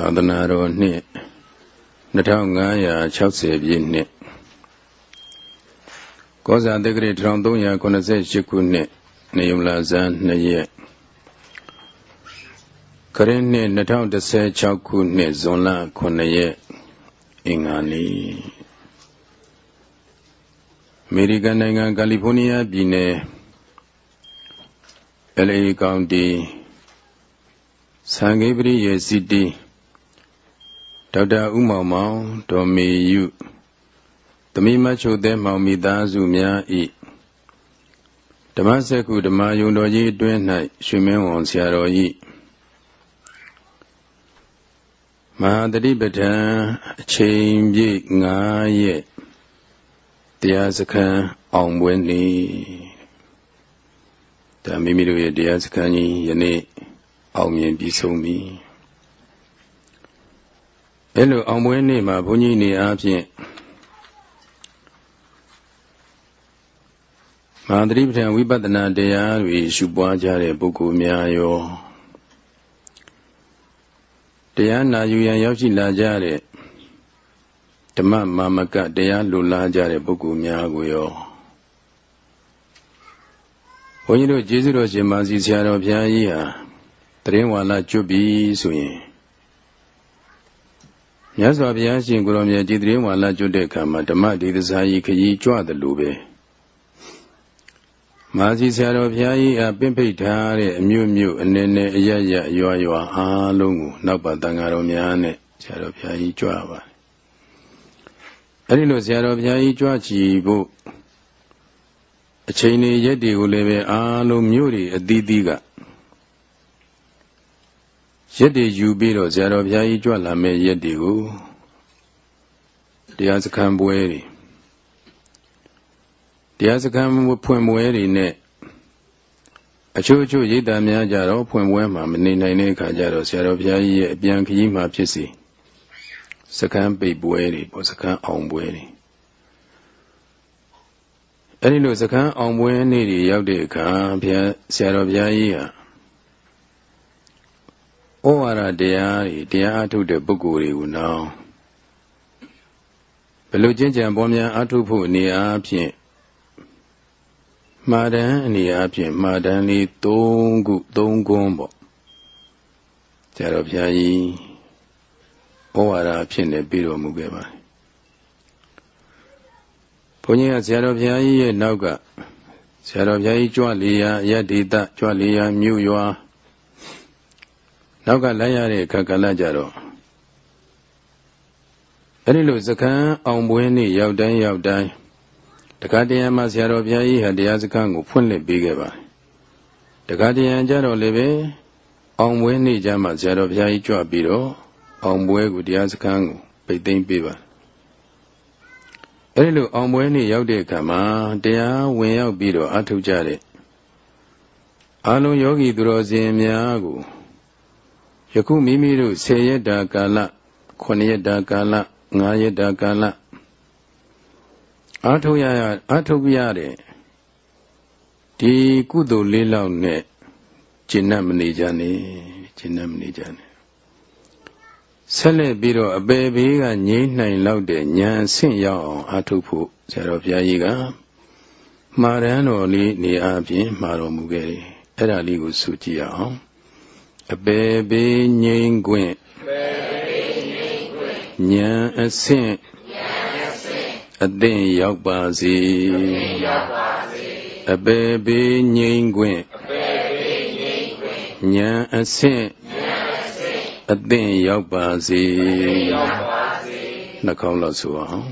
သာသနာတော်နှစ်2560ပြည့်နှစ်ကောဇာတက္ကရာ1388ခုနှစ်နေယုံလာဇန်2ရက်ခရစ်နှစ်2016ခုနှစ်ဇွန်လ9ရက်အင်္ဂါနေ့အမေရိကန်နိုင်ငံကယ်လီဖိုးနီးယားပြည်နယ် LA ကောင်တီဆန်ဂေပရိယေစီတီ ဒေါက်တာဥမောင်မောင်ဒေါ်မေယုသမီးမချုပ်တဲ့မောင်မိသားစုများဤဓမ္မစက္ခုဓမ္မယုံတော်ကြီးအတွင်း၌ရွှေမင်းဝန်ဆရာတော်ဤမဟာတတိပဋ္ဌာန်အချိန်ပြည့်9ရက်တရားစခန်းအောင်ပွဲနေ့ဒါမိမိတို့ရဲ့တရားစခန်းကြီးယနေ့အောင်မြင်ပြီးဆုံးပြီ အဲလိုအောင်ပွဲနေ့မှာဘုန်းကြီးနေအားဖြင့်မဟာသတိပဋ္ဌာန်ဝိပဿနာတရားတွေရှုပွားကြတဲ့ပုဂ္ဂိုလ်များရောတရားနာယူရန်ရောက်ရှိလာကြတဲ့ဓမ္မမာမကတရားလိုလားကြတဲ့ပုဂ္ဂိုလ်များကိုရောဘုန်းကြီးတို့ကျေးဇူးတော်ရှင်မာစီဆရာတော်ဘုရားကြီးဟာတရင်ဝါလာကျွတ်ပြီဆိုရင် မြတ်စွာဘုရားရှင်ကိုရောမြတ်ဒီတရင်ဝါလာကျွတ်တဲ့အခါမှာဓမ္မဒေသစာကြီးခကြီးကြွတယ်လို့ပဲမာစီဆရာတော်ဘုရားကြီးအပင့်ဖိတ်ထားတဲ့အမျိုးမျိုးအနေနဲ့အရရရွာရွာအားလုံးကိုနောက်ပါတန်ဃာတော်များနဲ့ဆရာတော်ဘုရားကြီးကြွပါတယ်အဲ့ဒီလိုဆရာတော်ဘုရားကြီးကြွချီဖို့အချိန်တွေရက်တွေကိုလည်းပဲအားလုံးမြို့တွေအသီးသီးက ရက်တွေယူပြီးတော့ဇာတော်ဘုရားကြီးကြွလာမဲ့ရက်တွေကိုတရားစခန်းပွဲတွေတရားစခန်းဖွင့်ပွဲတွေနဲ့အချို့အချို့ရိတ်တံများကြတော့ဖွင့်ပွဲမှာမနေနိုင်တဲ့အခါကျတော့ဆရာတော်ဘုရားကြီးရဲ့အပြန်ခကြီးမှာဖြစ်စီစခန်းပိတ်ပွဲတွေပေါ့စခန်းအောင်ပွဲတွေအဲဒီလိုစခန်းအောင်ပွဲနေ့တွေရောက်တဲ့အခါဘုရားဆရာတော်ဘုရားကြီးဟာ ဩဝါဒတရားတွေတရားအထုတ်တဲ့ပုဂ္ဂိုလ်တွေကိုနောင်ဘယ်လိုကျင့်ကြံပွားများအထုတ်ဖို့အနေအားဖြင့်မှားတန်းအနေအားဖြင့်မှားတန်းလေး၃ခု၃ကွန်းပေါ့ဆရာတော်ဘုရားကြီးဩဝါဒဖြစ်နေပြီးတော်မူခဲ့ပါတယ်ဘုန်းကြီးကဆရာတော်ဘုရားကြီးရဲ့နောက်ကဆရာတော်ဘုရားကြီးကြွလေရာယတ္တိတကြွလေရာမြို့ရွာ နောက်ကလိုက်ရတဲ့အခါကလည်းကြတော့အဲ့ဒီလိုစကံအောင်ပွဲနေ့ရောက်တိုင်းရောက်တိုင်းတခါတရံမှာဆရာတော်ဘုရားကြီးဟာတရားစခန်းကိုဖွင့်လှစ်ပေးခဲ့ပါတယ်တခါတရံကြတော့လည်းပဲအောင်ပွဲနေ့ကျမှဆရာတော်ဘုရားကြီးကြွပြီးတော့အောင်ပွဲကိုတရားစခန်းကိုပိတ်သိမ်းပေးပါတယ်အဲဒီလိုအောင်ပွဲနေ့ရောက်တဲ့အခါမှာတရားဝင်ရောက်ပြီးတော့အထုတ်ကြတဲ့အာလုံးယောဂီသူတော်စင်များကို ယခုမိမိတို့10ရက်တာကာလ9ရက်တာကာလ9ရက်တာကာလအာထုတ်ရရအာထုတ်ရတဲ့ဒီကုသိုလ်လေးလောက်နဲ့ကျင့်납မနေကြနဲ့ကျင့်납မနေကြနဲ့ဆက်လက်ပြီးတော့အပေဘေးကငြိမ့်နိုင်လောက်တဲ့ဉာဏ်ဆင့်ရောက်အောင်အားထုတ်ဖို့ဆရာတော်ဘုရားကြီးကမှားရန်တော်လေးနေအပြင်မှာတော်မူခဲ့တယ်အဲ့ဒါလေးကိုဆိုကြည့်အောင် အပေဘေးငြိမ့်ခွင့်ဉာဏ်အဆင့်အသင့်ရောက်ပါစေအပေဘေးငြိမ့်ခွင့်ဉာဏ်အဆင့်အသင့်ရောက်ပါစေနှာခေါင်းလောက်ဆိုအောင်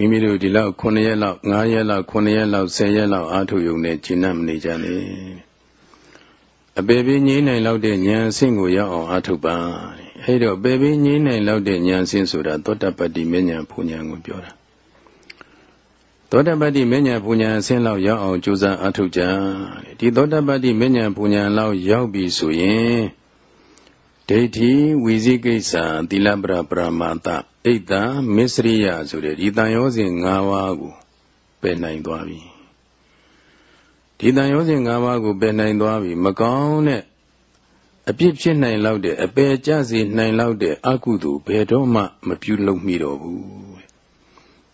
မိမိတို့ဒီလောက်9ရက်လောက်9ရက်လောက်9ရက်လောက်10ရက်လောက်အားထုတ်ရုံနဲ့ကျင့်မနေကြနဲ့အပေပေးငြိမ်းနိုင်လောက်တဲ့ဉာဏ်အဆင့်ကိုရောက်အောင်အားထုတ်ပါအဲ့တော့ပေပေးငြိမ်းနိုင်လောက်တဲ့ဉာဏ်အဆင့်ဆိုတာသောတပတ္တိမဉ္ဇဉ်ဘုံဉာဏ်ကိုပြောတာသောတပတ္တိမဉ္ဇဉ်ဘုံဉာဏ်အဆင့်လောက်ရောက်အောင်ကြိုးစားအားထုတ်ကြဒီသောတပတ္တိမဉ္ဇဉ်ဘုံဉာဏ်လောက်ရောက်ပြီဆိုရင် ဒိဋ္ဌိဝီဇိကိစ္စသီလပရပရမတဣဒ္ဓမစ္စရိယဆိုတဲ့ဒီတန်ရောစဉ်၅ပါးကိုပယ်နိုင်သွားပြီဒီတန်ရောစဉ်၅ပါးကိုပယ်နိုင်သွားပြီမကောင်းတဲ့အပြစ်ဖြစ်နိုင်လောက်တဲ့အပယ်ကျစေနိုင်လောက်တဲ့အကုသိုလ်ဘယ်တော့မှမပြုလုပ်မိတော့ဘူး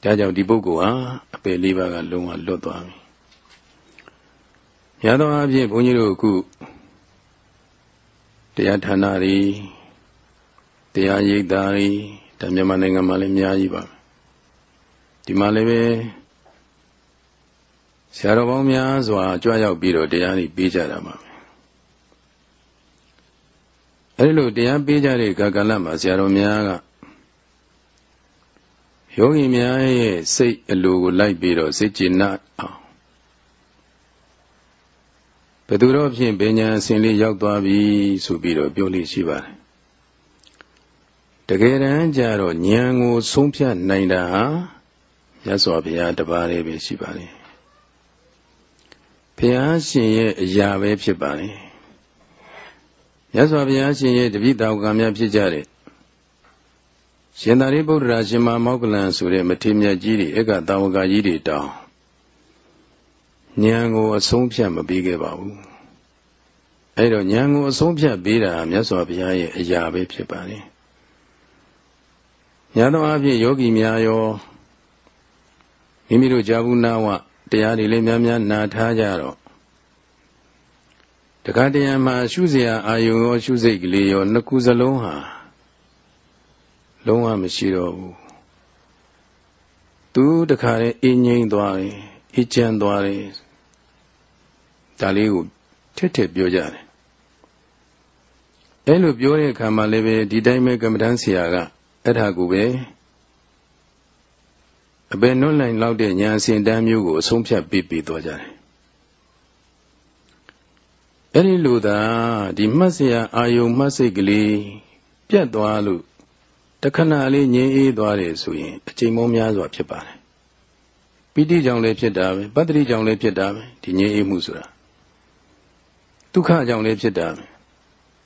ဒါကြောင့်ဒီပုဂ္ဂိုလ်ဟာအပယ်လေးပါးကလုံးဝလွတ်သွားပြီရသောအားဖြင့်ဘုန်းကြီးတို့အခု တရားဌာနတွေတရားရိပ်သာတွေဒါမြန်မာနိုင်ငံမှာလည်းအများကြီးပါဒီမှာလည်းပဲဆရာတော်ပေါင်းများစွာကြွရောက်ပြီးတော့တရားတွေပေးကြတာပါအဲဒီလိုတရားပေးကြတဲ့ကာကလမှာဆရာတော်များကယောဂီများရဲ့စိတ်အလိုကိုလိုက်ပြီးတော့စိတ်ကျဉ်နှံ့အောင်ဘယ် သူတော့ဖြင့်ပညာအစဉ်လေးရောက်သွားပြီဆိုပြီးတော့ပြောလို့ရှိပါတယ်တကယ်တမ်းကျတော့ဉာဏ်ကိုဆုံးဖြတ်နိုင်တာဟာမြတ်စွာဘုရားတပါးလေးပဲရှိပါလေဘုရားရှင်ရဲ့အရာပဲဖြစ်ပါလေမြတ်စွာဘုရားရှင်ရဲ့တပိတောကံများဖြစ်ကြတဲ့ရှင်သာရိပုတ္တရာရှင်မမောကလန်ဆိုတဲ့မထေမြတ်ကြီးတွေဧကတာဝကကြီးတွေတောင်း ဉာဏ်ကိုအဆုံးဖြတ်မပေးခဲ့ပါဘူးအဲဒါဉာဏ်ကိုအဆုံးဖြတ်ပေးတာမြတ်စွာဘုရားရဲ့အရာပဲဖြစ်ပါတယ်ညာတော်အဖြစ်ယောဂီများရောမိမိတို့ဂျာဘူးနာဝတရားတွေလည်းများများနာထားကြတော့တခါတရံမှာရှုစရာအာယုံရောရှုစိတ်ကလေးရောနှစ်ခုစလုံးဟာလုံးဝမရှိတော့ဘူးသူတခါတည်းအင်းငိမ့်သွားတယ်အချမ်းသွားတယ် ဒါလေးကိုထက်ထက်ပြောကြတယ်အဲလိုပြောတဲ့အခါမှာလည်းပဲဒီတိုင်းပဲကမ္မဋ္ဌာန်းဆရာကအဲ့ဒါကိုပဲအပေနွတ်နိုင်လောက်တဲ့ညာစင်တန်းမျိုးကိုအဆုံးဖြတ်ပေးပေးသွားကြတယ်အဲ့ဒီလိုသာဒီမှတ်စရာအာယုံမှတ်စိတ်ကလေးပြတ်သွားလို့တခဏလေးငြိမ်းအေးသွားတယ်ဆိုရင်အချိန်မောများစွာဖြစ်ပါတယ်ပိဋိကြောင့်လည်းဖြစ်တာပဲပတ္တိကြောင့်လည်းဖြစ်တာပဲဒီငြိမ်းအေးမှုဆိုတာ ဒုက္ခကြောင့်လည်းဖြစ်တာပဲ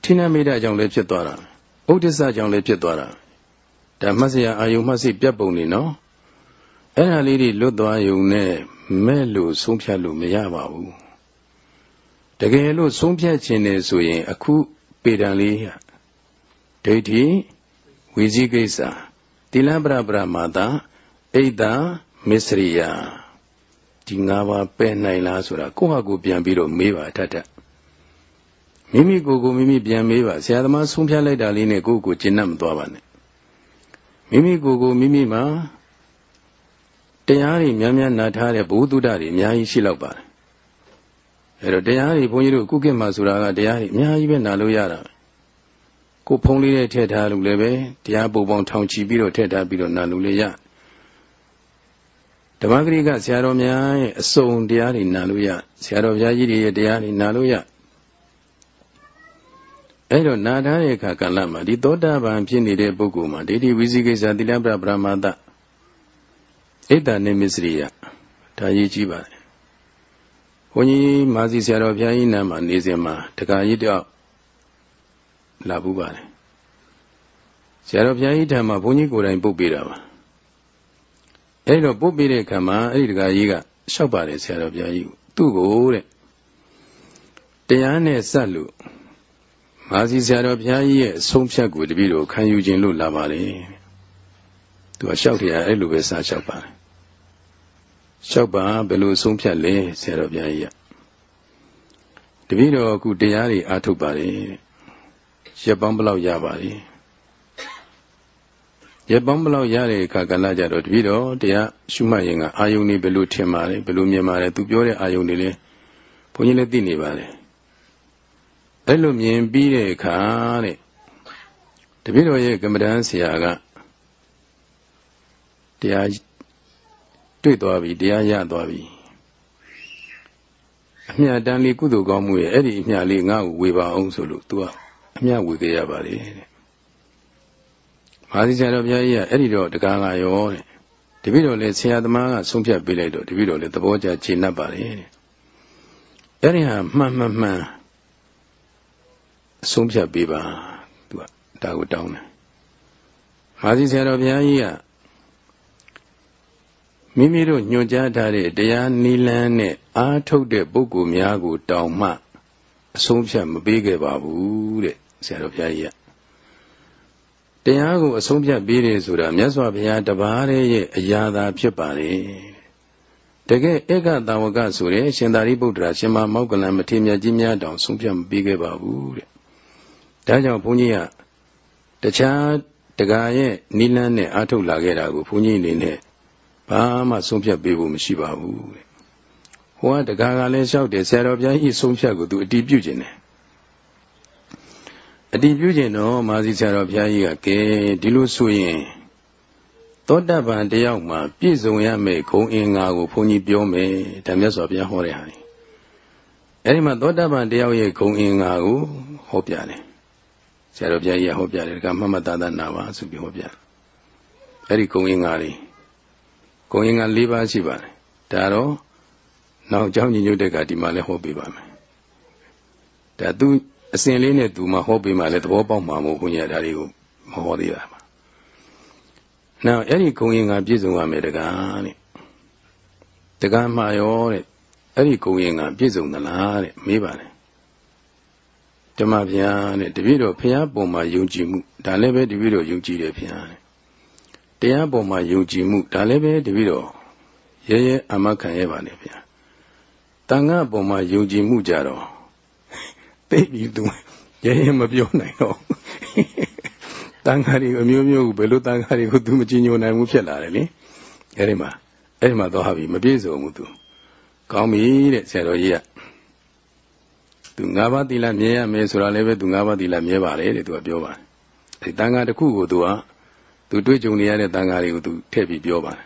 ထိနမိတ်ကြောင့်လည်းဖြစ်သွားတာပဲဥဒိစ္စကြောင့်လည်းဖြစ်သွားတာဒါမှတ်စရာအာယုံမှတ်စိတ်ပြတ်ပုံနေနော်အဲ့ဒါလေးတွေလွတ်သွားယုံနဲ့မဲ့လို့ဆုံးဖြတ်လို့မရပါဘူးတကယ်လို့ဆုံးဖြတ်ခြင်းနေဆိုရင် အခုပေတံလေးဒိဋ္ဌိဝိဇိကိစ္စတိလပရပရမာတာအိတ်တာမစ္စရိယဒီ၅ပါးပယ်နိုင်လားဆိုတာကိုယ့်ဟာကိုယ်ပြန်ပြီးတော့မေးပါတတ်တတ် မိမိကိုယ်ကိုမိမိပြန်မေးပါဆရာသမားဆုံးဖြတ်လိုက်တာလေးနဲ့ကိုယ့်ကိုယ်ကျင့်တတ်မသွားပါနဲ့မိမိကိုယ်ကိုမိမိမှာတရားတွေများများနာထားတဲ့ဘုသူဒ္ဓတွေအများကြီးရှိလောက်ပါတယ်အဲတော့တရားတွေဘုန်းကြီးတို့ကုကိမှာဆိုတာကတရားတွေအများကြီးပဲနာလို့ရတာကိုဖုံးလေးနဲ့ထည့်ထားလို့လည်းပဲတရားပုံပေါင်းထောင်ချီပြီးတော့ထည့်ထားပြီးတော့နာလို့လည်းရဓမ္မဂရိကဆရာတော်များရဲ့အစုံတရားတွေနာလို့ရဆရာတော်ဘုရားကြီးတွေရဲ့တရားတွေနာလို့ရ အဲ့တော့နာထားတဲ့အခါကလည်းမှာဒီသောတာပန်ဖြစ်နေတဲ့ပုဂ္ဂိုလ်မှာဒိဋ္ဌိဝိသိကိစ္စသီလပရပရမတ္တဣဒ္ဓနိမစ္စရိယဒါရေးကြည့်ပါတယ်ဘုန်းကြီးမာစီဆရာတော်ဘုရားကြီးနာမှာနေစဉ်မှာတခါကြီးတယောက်လာဘူးပါတယ်ဆရာတော်ဘုရားကြီးထံမှာဘုန်းကြီးကိုယ်တိုင်ပုတ်ပေးတာပါအဲ့တော့ပုတ်ပေးတဲ့အခါမှာအဲ့ဒီတခါကြီးကလျှောက်ပါတယ်ဆရာတော်ဘုရားကြီးသူ့ကိုတဲ့တရားနဲ့စက်လို့ မာစီဆရာတော်ဘုရားကြီးရဲ့အဆုံးဖြတ်ကိုတပည့်တော်ခံယူခြင်းလို့လာပါလေသူကလျှောက်တယ်အဲ့လိုပဲစလျှောက်ပါတယ်လျှောက်ပါဘယ်လိုဆုံးဖြတ်လဲဆရာတော်ဘုရားကြီးကတပည့်တော်အခုတရားတွေအားထုတ်ပါတယ်ရက်ပေါင်းဘလောက်ရပါလဲရက်ပေါင်းဘလောက်ရတဲ့အခါကလည်းကြတော့တပည့်တော်တရားရှုမှတ်ရင်ကအာယုန်တွေဘယ်လိုထင်ပါလဲဘယ်လိုမြင်ပါလဲသူပြောတဲ့အာယုန်တွေလည်းဘုန်းကြီးလည်းသိနေပါတယ် အဲ့လိုမြင်ပြီးတဲ့အခါတဲ့တပည့်တော်ရဲ့ကမ္မဋ္ဌာန်းဆရာကတရားတွေ့သွားပြီတရားရသွားပြီအမြတ်တမ်းလေးကုသိုလ်ကောင်းမှုရဲ့အဲ့ဒီအမြတ်လေးငါ့ကိုဝေပါအောင်ဆိုလို့ तू ကအမြတ်ဝေခဲ့ရပါလေတဲ့မာသီဆရာတော်ဘုရားကြီးကအဲ့ဒီတော့တကားလာရောတဲ့တပည့်တော်လည်းဆရာသမားကဆုံးဖြတ်ပေးလိုက်တော့တပည့်တော်လည်းသဘောကျခြေနှပ်ပါလေတဲ့အဲ့ဒီဟာမှန်မှန်မှန်အ ဆုံးဖြတ်ပေးပါသူကဒါကိုတောင်းတယ်မာစီဆရာတော်ဘုရားကြီးကမိမိတို့ညွှန်ကြားထားတဲ့တရားနိလန်းနဲ့အားထုတ်တဲ့ပုဂ္ဂိုလ်များကိုတောင်းမှအဆုံးဖြတ်မပေးခဲ့ပါဘူးတဲ့ဆရာတော်ဘုရားကြီးကတရားကိုအဆုံးဖြတ်ပေးတယ်ဆိုတာမြတ်စွာဘုရားတပါးရဲ့အရာသာဖြစ်ပါလေတကယ်ဧကတာဝကဆိုတဲ့ရှင်သာရိပုတ္တရာရှင်မမောက္ကလံမထေရမြတ်ကြီးများတောင်ဆုံးဖြတ်မပေးခဲ့ပါဘူးတဲ့ ဒါကြောင့်ဘုန်းကြီးကတခြားတကာရဲ့နိလန်းနဲ့အာထုတ်လာခဲ့တာကိုဘုန်းကြီးအနေနဲ့ဘာမှဆုံးဖြတ်ပေးဖို့မရှိပါဘူးတဲ့ဟိုကတကာကလည်းလျှောက်တယ်ဆရာတော်ဘုရားကြီးဆုံးဖြတ်ကိုသူအတီးပြုတ်ခြင်းတယ်အတီးပြုခြင်းတော့မာစီဆရာတော်ဘုရားကြီးကကဲဒီလိုဆိုရင်သောတပန်တယောက်မှာပြည့်စုံရမယ့်ဂုံအင်္ဂါကိုဘုန်းကြီးပြောမယ်ဒါမြတ်စွာဘုရားဟောတဲ့ဟာအဲဒီမှာသောတပန်တယောက်ရဲ့ဂုံအင်္ဂါကိုဟောပြတယ်ဆ ရာတော်ဘုရားကြီးဟောပြတယ်ဒါကမမတတနာပါဆိုပြီးဟောပြအဲဒီဂုံအင်္ဂါလေးဂုံအင်္ဂါ၄ပါးရှိပါတယ်ဒါတော့နောက်เจ้าညီညွတ်တဲ့ကဒီမှာလည်းဟောပြပါမယ်ဒါသူအစဉ်လေးနဲ့သူမှဟောပြမှလည်းသဘောပေါက်မှာမဟုတ်ဘုရားဒါတွေကိုမဟောသေးတာပါနောက်အဲ့ဒီဂုံရင်ကပြည့်စုံရမယ်တကားတဲ့တကားမှာရောတဲ့အဲ့ဒီဂုံရင်ကပြည့်စုံသလားတဲ့မေးပါလေ ဓမ္မဗျာတဲ့တပည့်တော်ဖះပုံမှာယုံကြည်မှုဒါလည်းပဲတပည့်တော်ယုံကြည်တယ်ဖះတဲ့တရားပုံမှာယုံကြည်မှုဒါလည်းပဲတပည့်တော်ရဲရဲအမခံရပါလေဖះတန်ခါပုံမှာယုံကြည်မှုကြတော့သိပြီသူရဲရဲမပြောနိုင်တော့တန်ခါတွေအမျိုးမျိုးကိုဘယ်လိုတန်ခါတွေကိုသူမကြည်ညိုနိုင်ဘူးဖြစ်လာတယ်လေအဲဒီမှာအဲဒီမှာတော့ဟာပြီမပြည့်စုံဘူးသူကောင်းပြီတဲ့ဆရာတော်ကြီးက သူ၅ပါးသီလမြဲရမယ်ဆိုတာလည်းပဲသူ၅ပါးသီလမြဲပါလေတဲ့သူကပြောပါတယ်အဲဒီတန်ခါတစ်ခုကိုသူကသူတွေ့ကြုံနေရတဲ့တန်ခါတွေကိုသူထည့်ပြီးပြောပါတယ်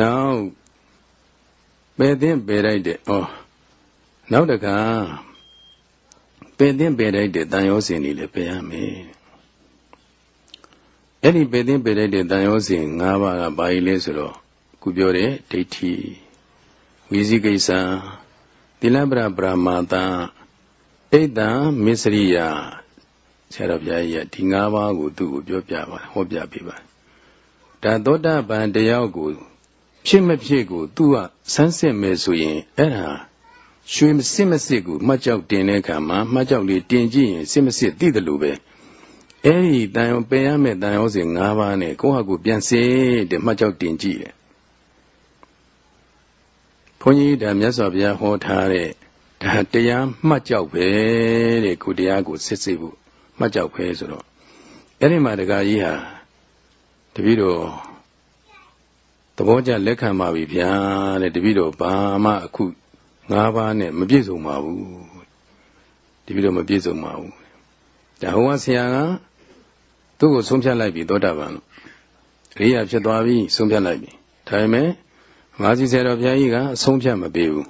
နောက်ပယ်သိမ့်ပယ်လိုက်တဲ့ဩနောက်တခါပယ်သိမ့်ပယ်လိုက်တဲ့တန်ရောစင်တွေလည်းပယ်ရမယ်အဲ့ဒီပေသိင်းပေလိုက်တဲ့တန်ရောစဉ်၅ပါးကဘာကြီးလဲဆိုတော့ခုပြောတဲ့ဒိဋ္ဌိဝိဇိကိစ္စ သီလပရပရမာတအိတ်တံမစ္စရိယဆရာတော်ဘုရားကြီးကဒီ၅ပါးကိုသူ့ကိုပြောပြပါဟောပြပေးပါဒါသောတာပန်တယောက်ကိုဖြစ်မဖြစ်ကိုသူကစမ်းစစ်မယ်ဆိုရင်အဲ့ဒါရွှေမစစ်မစစ်ကိုမှတ်ကြောက်တင်တဲ့အခါမှာမှတ်ကြောက်လေးတင်ကြည့်ရင်စစ်မစစ်သိတယ်လို့ပဲအဲ့ဒီတန်ရောပယ်ရမယ့်တန်ရောစဉ်၅ပါးနဲ့ကိုယ့်ဟာကိုယ်ပြန်စေတဲ့မှတ်ကြောက်တင်ကြည့်တယ် ဘုန်းကြီးဒါမြတ်စွာဘုရားဟောထားတဲ့ဒါတရားမှတ်ကြောက်ပဲတဲ့ကိုတရားကိုစစ်စစ်ဖို့မှတ်ကြောက်ပဲဆိုတော့အဲ့ဒီမှာတကားကြီးဟာတပည့်တော်သဘောကျလက်ခံပါပြီဗျာတဲ့တပည့်တော်ဘာမှအခု၅ပါးနဲ့မပြည့်စုံပါဘူးတပည့်တော်မပြည့်စုံပါဘူးဒါဟောဆရာကသူ့ကိုဆုံးဖြတ်လိုက်ပြီသောတာပန်အရိယာဖြစ်သွားပြီဆုံးဖြတ်လိုက်ပြီဒါပေမဲ့ မာဇီဆရာတော်ဘုရားကြီးကအဆုံးဖြတ်မပေးဘူး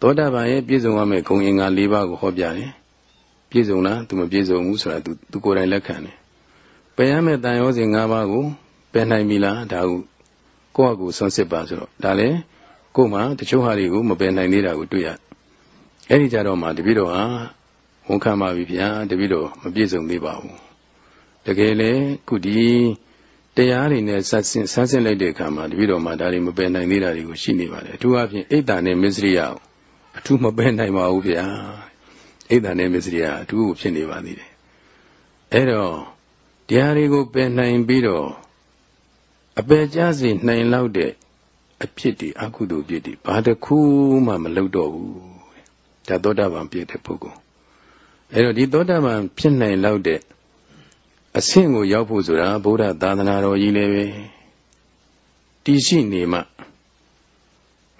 သောတာပန်ရဲ့ပြည့်စုံရမယ့်ဂုဏ်အင်္ဂါ၄ပါးကိုဟောပြတယ်ပြည့်စုံလားသူမပြည့်စုံဘူးဆိုတာသူသူကိုယ်တိုင်လက်ခံတယ်ပယ်ရမယ့်တန်ရောစဉ်၅ပါးကိုပယ်နိုင်ပြီလားဒါကိုကိုယ့်အကူဆွန့်စစ်ပါဆိုတော့ဒါလည်းကို့မှာတချို့ဟာတွေကိုမပယ်နိုင်သေးတာကိုတွေ့ရအဲ့ဒီကြတော့မှတပည့်တော်ဟာဝန်ခံပါပြီဗျာတပည့်တော်မပြည့်စုံသေးပါဘူးတကယ်လေခုဒီ တရားတွေနဲ့ဆက်ဆင့်ဆန်းစစ်လိုက်တဲ့အခါမှာတပည့်တော်မှာဒါတွေမပယ်နိုင်သေးတာတွေကိုရှိနေပါတယ်အထူးအဖြင့်အိတ်တာနဲ့မစ္စရိယအထူးမပယ်နိုင်ပါဘူးဗျာအိတ်တာနဲ့မစ္စရိယအထူးကိုဖြစ်နေပါသေးတယ်အဲ့တော့တရားတွေကိုပယ်နိုင်ပြီးတော့အပယ်ကြစေနိုင်လောက်တဲ့အဖြစ်တွေအကုသိုလ်ဖြစ်တွေဘာတစ်ခုမှမလုပ်တော့ဘူးဒါသောတာပန်ဖြစ်တဲ့ပုဂ္ဂိုလ်အဲ့တော့ဒီသောတာပန်ဖြစ်နိုင်လောက်တဲ့ အဆင့်ကိုရောက်ဖို့ဆိုတာဗုဒ္ဓသာသနာတော်ကြီးလည်းပဲတည်ရှိနေမှ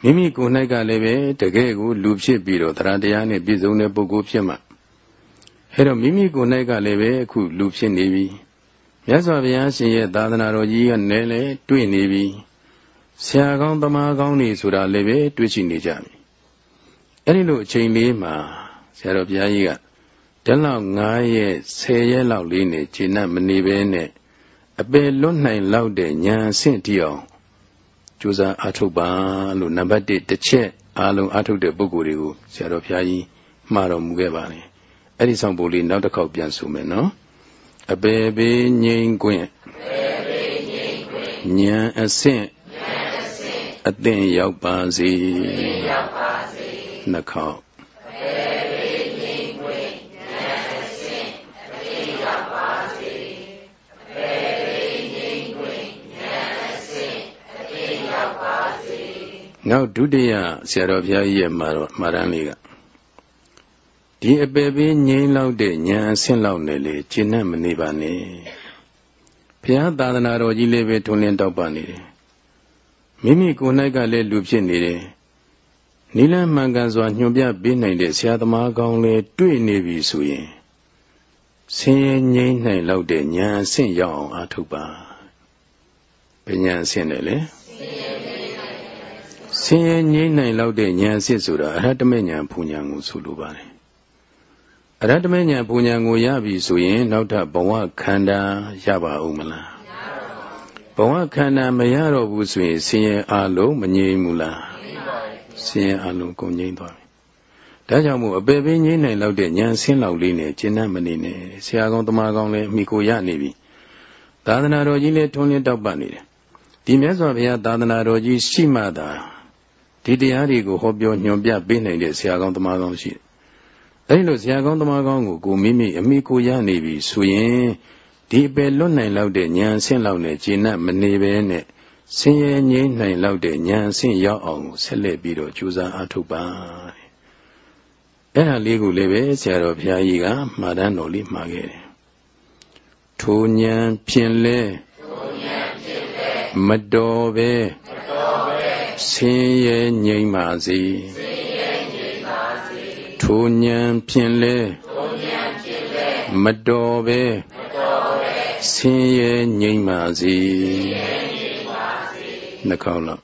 မိမိကိုယ်၌ကလည်းပဲတကယ်ကိုလူဖြစ်ပြီးတော့တရားတရားနဲ့ပြည့်စုံတဲ့ပုဂ္ဂိုလ်ဖြစ်မှအဲ့တော့မိမိကိုယ်၌ကလည်းပဲအခုလူဖြစ်နေပြီမြတ်စွာဘုရားရှင်ရဲ့သာသနာတော်ကြီးကလည်းလေတွေ့နေပြီဆရာကောင်းသမားကောင်းနေဆိုတာလည်းပဲတွေ့ရှိနေကြပြီအဲ့ဒီလိုအချိန်လေးမှာဆရာတော်ဘုရားကြီးက တလောက်9ရက်10ရက်လောက်လေးနေခြေနဲ့မနေဘဲနဲ့အပယ်လွတ်နိုင်လောက်တဲ့ဉာဏ်ဆင့်တိအောင်ကြိုးစားအားထုတ်ပါလို့နံပါတ်1တစ်ချက်အားလုံးအားထုတ်တဲ့ပုဂ္ဂိုလ်တွေကိုဆရာတော်ဘုရားကြီးမှာတော်မူခဲ့ပါလေအဲ့ဒီဆောင်ပုံလေးနောက်တစ်ခေါက်ပြန်ဆိုမယ်နော်အပေပေငိမ့်ခွင့်ဉာဏ်အဆင့်အသင့်ရောက်ပါစေနှခေါ နောက်ဒုတိယဆရာတော်ဘုရားကြီးရဲ့မှာတော့မှာရန်လေးကဒီအပေပေးငိမ့်လောက်တဲ့ဉာဏ်အဆင့်လောက်နဲ့လေကျင့်နဲ့မနေပါနဲ့ဘုရားသာသနာတော်ကြီးလေးပဲထွန်းလင်းတောက်ပနေတယ်မိမိကိုယ်၌ကလည်းလူဖြစ်နေတယ်နိလမှန်ကန်စွာညွှန်ပြပေးနိုင်တဲ့ဆရာသမားကောင်းလေးတွေ့နေပြီဆိုရင်ဆင်းရဲငြိမ်းနိုင်လောက်တဲ့ဉာဏ်အဆင့်ရောက်အောင်အားထုတ်ပါဘယ်ဉာဏ်အဆင့်လဲလေ ဆင်းရဲငြိမ်းနိုင်လောက်တဲ့ဉာဏ်အဆင့်ဆိုတာအရဟတမေဉာဏ်ပူဉာဏ်ကိုဆိုလိုပါတယ်အရဟတမေဉာဏ်ပူဉာဏ်ကိုရပြီဆိုရင် နောက်ထပ်ဘဝခန္ဓာရပါဦးမလားဘဝခန္ဓာမရတော့ဘူးဆိုရင်ဆင်းရဲအလုံးမငြိမ်းဘူးလားဆင်းရဲအလုံးကုန်ငြိမ်းသွားပြီဒါကြောင့်မို့အပေပင်ငြိမ်းနိုင်လောက်တဲ့ဉာဏ်ဆင်းလောက်လေးနဲ့ကျင့်တတ်မနေနဲ့ဆရာကောင်းတမကောင်းလည်းမိကိုရနေပြီသာသနာတော်ကြီးလည်းထုံးလင်းတောက်ပနေတယ်ဒီမြတ်စွာဘုရားသာသနာတော်ကြီးရှိမှသာ ဒီတရားတွေကိုဟောပြောညွှန်ပြပေးနိုင်တဲ့ဆရာကောင်းတမကောင်းရှိတယ်အဲဒီလိုဆရာကောင်းတမကောင်းကိုကိုမိမိအမိကိုရနေပြီဆိုရင်ဒီအပယ်လွတ်နိုင်လောက်တဲ့ဉာဏ်ဆင့်လောက်နဲ့ကျင့်납မနေပဲနဲ့ဆင်းရဲငြိမ်းနိုင်လောက်တဲ့ဉာဏ်ဆင့်ရောက်အောင်ဆက်လက်ပြီးတော့ကြိုးစားအားထုတ်ပါအဲ့ဒါလေးကိုလည်းပဲဆရာတော်ဘုရားကြီးကမှာတန်းတော်လေးမှာခဲ့တယ်ထိုဉာဏ်ဖြင့်လဲမတော်ပဲ ဆင်းရဲငြိမ်းပါစေထိုဉာဏ်ဖြင့်လဲမတော်ပဲဆင်းရဲငြိမ်းပါစေနှခေါင်းလောက်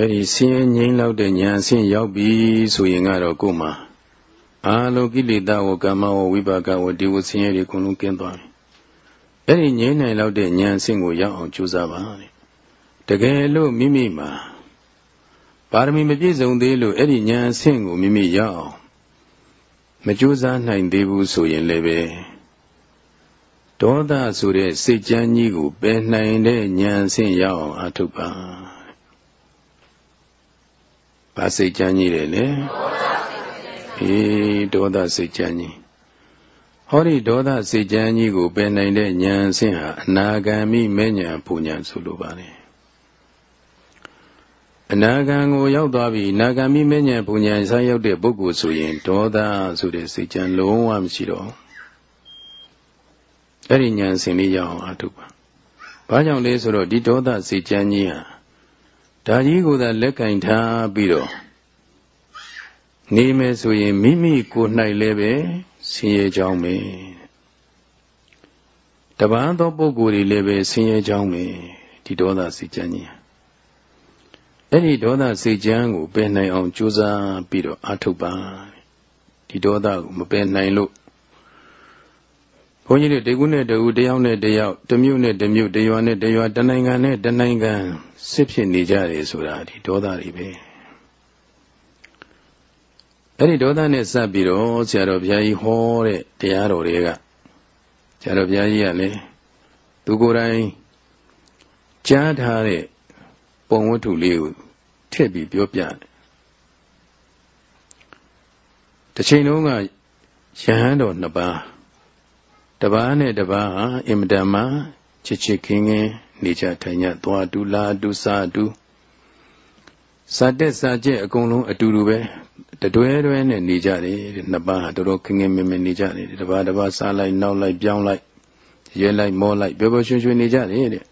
အဲ့ဒီဆင်းရဲငြိမ်းလောက်တဲ့ဉာဏ်အဆင့်ရောက်ပြီဆိုရင်ကတော့ကိုယ်မှာ အာလောကိလေသာဝကမ္မဝဝိပါကဝဒီဝဆင်းရဲတွေအကုန်လုံးကင်းသွားပြီအဲ့ဒီငြိမ်းနိုင်လောက်တဲ့ဉာဏ်အဆင့်ကိုရောက်အောင်ကြိုးစားပါတဲ့တကယ်လို့မိမိမှာပါရမီမပြည့်စုံသေးလို့အဲ့ဒီဉာဏ်အဆင့်ကိုမိမိရောက်အောင်မကြိုးစားနိုင်သေးဘူးဆိုရင်လည်းပဲဒေါသဆိုတဲ့စိတ်ကြမ်းကြီးကိုပယ်နိုင်တဲ့ဉာဏ်အဆင့်ရောက်အောင်အထုတ်ပါဘာစိတ်ကြမ်းကြီးတယ်လဲ အေးဒေါသစိတ်ကြမ်းကြီးဟောဒီဒေါသစိတ်ကြမ်းကြီးကိုပယ်နိုင်တဲ့ဉာဏ်အဆင့်ဟာအနာဂံမိမဲ့ဉာဏ်ပူဉာဏ်ဆိုလိုပါတယ်အနာဂံကိုရောက်သွားပြီနာဂံမိမဲ့ဉာဏ်ပူဉာဏ်ဆက်ရောက်တဲ့ပုဂ္ဂိုလ်ဆိုရင်ဒေါသဆိုတဲ့စိတ်ကြမ်းလုံးဝမရှိတော့အဲ့ဒီဉာဏ်အစဉ်လေးရအောင်အထုပါဘာကြောင့်လဲဆိုတော့ဒီဒေါသစိတ်ကြမ်းကြီးဟာဒါကြီးကိုသာလက်ကင်ထားပြီးတော့ နေမယ်ဆိုရင်မိမိကိုယ်၌လည်းပဲဆင်းရဲကြောင်းပဲတပန်းသောပုဂ္ဂိုလ်တွေလည်းပဲဆင်းရဲကြောင်းပဲဒီဒေါသစိတ်ကြမ်းကြီးအဲ့ဒီဒေါသစိတ်ကြမ်းကိုပယ်နိုင်အောင်ကြိုးစားပြီးတော့အထုတ်ပါဒီဒေါသကိုမပယ်နိုင်လို့ဘုန်းကြီးတွေတကူနဲ့တကူတယောက်နဲ့တယောက်တမျိုးနဲ့တမျိုးတရွာနဲ့တရွာတနိုင်ငံနဲ့တနိုင်ငံစစ်ဖြစ်နေကြတယ်ဆိုတာဒီဒေါသတွေပဲ အဲ့ဒီဒေါသနဲ့စပ်ပြီးတော့ဆရာတော်ဘုရားကြီးဟောတဲ့တရားတော်တွေကဆရာတော်ဘုရားကြီးကလည်းသူကိုယ်တိုင်ကြားထားတဲ့ပုံဝတ္ထုလေးကိုထည့်ပြီးပြောပြတယ်တစ်ချိန်လုံးကယဟန်တော်နှစ်ပါးတပားနဲ့တပားဟာအင်မတန်မှချစ်ချစ်ခင်ခင်နေကြထိုင်ကြသွားတူလာတူစားတူစာတက်စာကျက်အကုန်လုံးအတူတူပဲ တတွဲတွဲနဲ့နေကြတယ်နှစ်ပါးဟာတော်တော်ခင်ခင်မင်မင်နေကြတယ်တပားတပားစားလိုက်နောက်လိုက်ပြောင်းလိုက်ရဲလိုက်မောလိုက်ပျော်ပျော်ရွှင်ရွှင်နေကြတယ်တဲ့